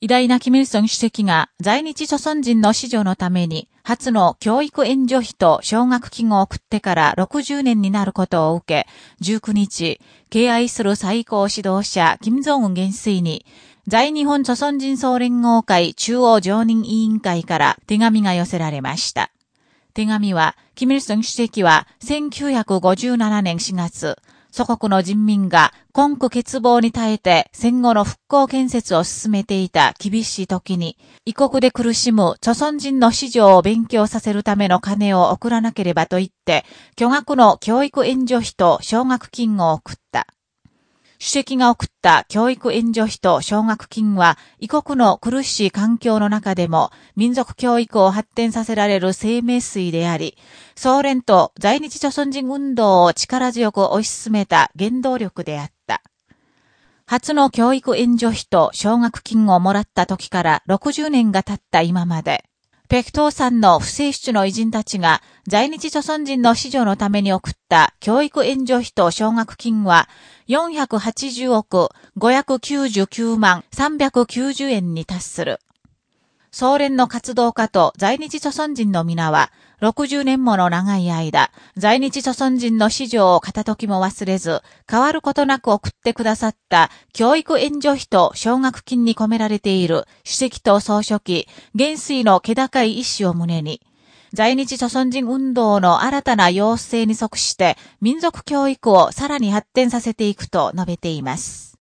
偉大なキミルソン主席が在日朝鮮人の子女のために初の教育援助費と奨学金を送ってから60年になることを受け、19日、敬愛する最高指導者、金正恩元帥に、在日本朝鮮人総連合会中央常任委員会から手紙が寄せられました。手紙は、キミルソン主席は1957年4月、祖国の人民が根拠欠乏に耐えて戦後の復興建設を進めていた厳しい時に、異国で苦しむ著存人の市場を勉強させるための金を送らなければと言って、巨額の教育援助費と奨学金を送った。主席が送った教育援助費と奨学金は、異国の苦しい環境の中でも民族教育を発展させられる生命水であり、総連と在日朝鮮人運動を力強く推し進めた原動力であった。初の教育援助費と奨学金をもらった時から60年が経った今まで、ペクトーさんの不正出の偉人たちが在日朝鮮人の子女のために送った教育援助費と奨学金は480億599万390円に達する。総連の活動家と在日朝鮮人の皆は、60年もの長い間、在日朝鮮人の市場を片時も忘れず、変わることなく送ってくださった教育援助費と奨学金に込められている主席と総書記、元帥の気高い意志を胸に、在日朝鮮人運動の新たな要請に即して民族教育をさらに発展させていくと述べています。